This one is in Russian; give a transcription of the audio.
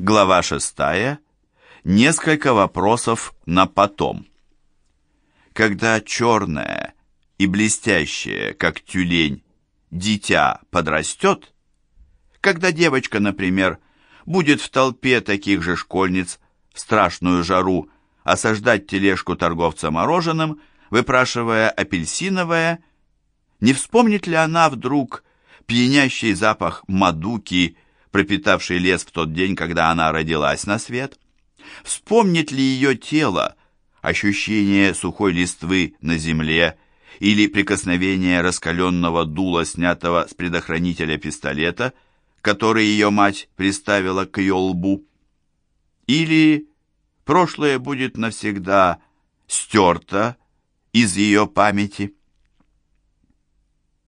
Глава 6. Несколько вопросов на потом. Когда черное и блестящее, как тюлень, дитя подрастет, когда девочка, например, будет в толпе таких же школьниц в страшную жару осаждать тележку торговца мороженым, выпрашивая апельсиновое, не вспомнит ли она вдруг пьянящий запах мадуки, пропитавший лес в тот день, когда она родилась на свет? Вспомнит ли ее тело ощущение сухой листвы на земле или прикосновение раскаленного дула, снятого с предохранителя пистолета, который ее мать приставила к ее лбу? Или прошлое будет навсегда стерто из ее памяти?